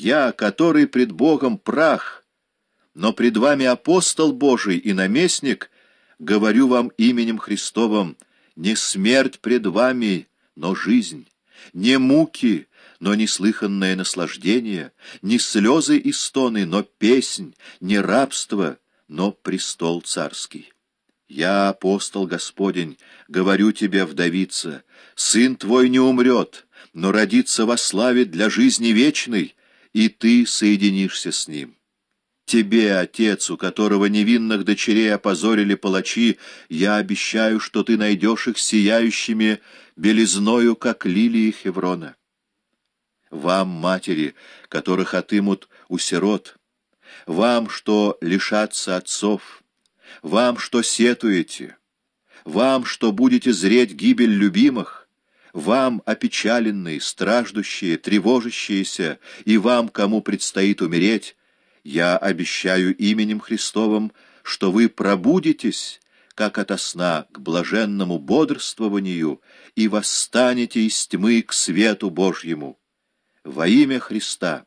я, который пред Богом прах, но пред вами апостол Божий и наместник, говорю вам именем Христовым, не смерть пред вами, но жизнь, не муки, но неслыханное наслаждение, не слезы и стоны, но песнь, не рабство, но престол царский. Я, апостол Господень, говорю тебе, вдовица, сын твой не умрет, но родится во славе для жизни вечной, и ты соединишься с ним. Тебе, отец, у которого невинных дочерей опозорили палачи, я обещаю, что ты найдешь их сияющими белизною, как лилии Хеврона. Вам, матери, которых отымут у сирот, вам, что лишатся отцов, вам, что сетуете, вам, что будете зреть гибель любимых, вам, опечаленные, страждущие, тревожащиеся, и вам, кому предстоит умереть, я обещаю именем Христовым, что вы пробудитесь, как ото сна, к блаженному бодрствованию и восстанете из тьмы к свету Божьему. Во имя Христа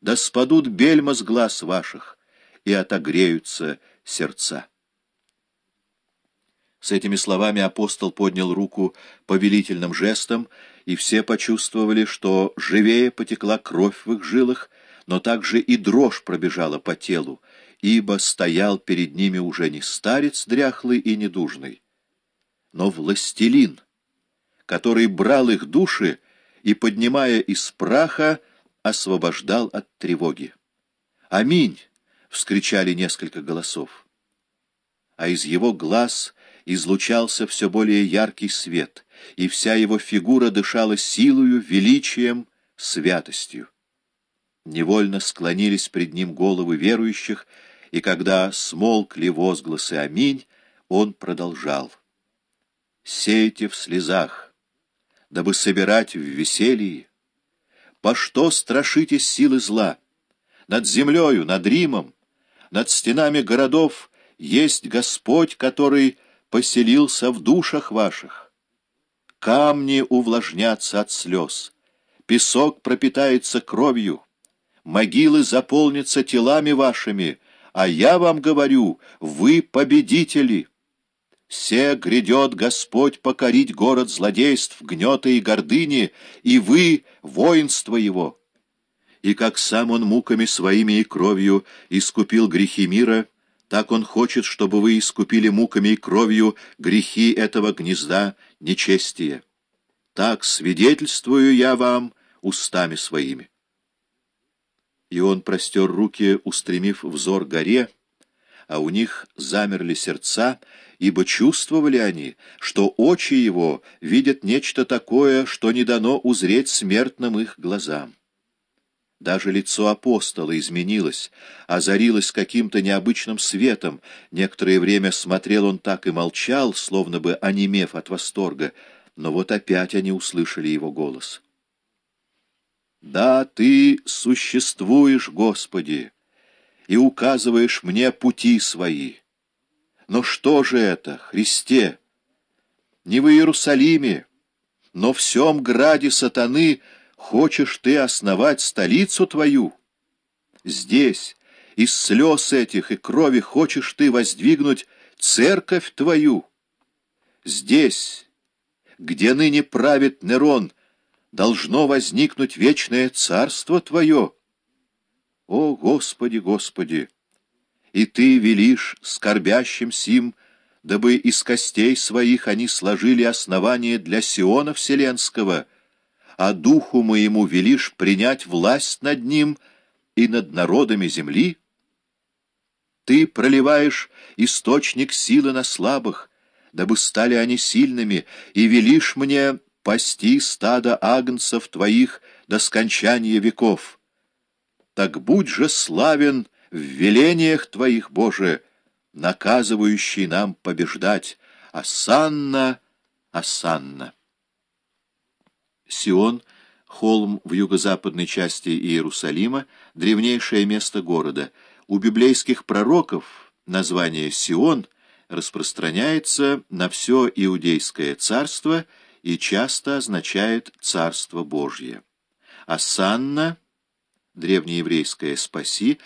да спадут бельма с глаз ваших и отогреются сердца. С этими словами апостол поднял руку повелительным жестом, и все почувствовали, что живее потекла кровь в их жилах, но также и дрожь пробежала по телу, ибо стоял перед ними уже не старец дряхлый и недужный, но властелин, который брал их души и, поднимая из праха, освобождал от тревоги. «Аминь!» — вскричали несколько голосов. А из его глаз излучался все более яркий свет, и вся его фигура дышала силою, величием, святостью. Невольно склонились пред ним головы верующих, и когда смолкли возгласы «Аминь», он продолжал. «Сейте в слезах, дабы собирать в веселье, по что страшитесь силы зла? Над землею, над Римом, над стенами городов есть Господь, который поселился в душах ваших. Камни увлажнятся от слез, песок пропитается кровью, могилы заполнятся телами вашими, а я вам говорю, вы победители». Се грядет Господь покорить город злодейств, гнета и гордыни, и вы — воинство его. И как сам он муками своими и кровью искупил грехи мира, так он хочет, чтобы вы искупили муками и кровью грехи этого гнезда нечестия. Так свидетельствую я вам устами своими. И он простер руки, устремив взор горе, а у них замерли сердца, ибо чувствовали они, что очи его видят нечто такое, что не дано узреть смертным их глазам. Даже лицо апостола изменилось, озарилось каким-то необычным светом. Некоторое время смотрел он так и молчал, словно бы онемев от восторга, но вот опять они услышали его голос. «Да, ты существуешь, Господи!» и указываешь мне пути свои. Но что же это, Христе? Не в Иерусалиме, но в всем граде сатаны хочешь ты основать столицу твою? Здесь, из слез этих и крови хочешь ты воздвигнуть церковь твою? Здесь, где ныне правит Нерон, должно возникнуть вечное царство твое. О, Господи, Господи! И Ты велишь скорбящим сим, дабы из костей своих они сложили основание для Сиона Вселенского, а духу моему велишь принять власть над ним и над народами земли? Ты проливаешь источник силы на слабых, дабы стали они сильными, и велишь мне пасти стадо агнцев Твоих до скончания веков» так будь же славен в велениях Твоих, Боже, наказывающий нам побеждать. Асанна, Асанна. Сион — холм в юго-западной части Иерусалима, древнейшее место города. У библейских пророков название Сион распространяется на все иудейское царство и часто означает «царство Божье». Асанна — древнееврейское «спаси»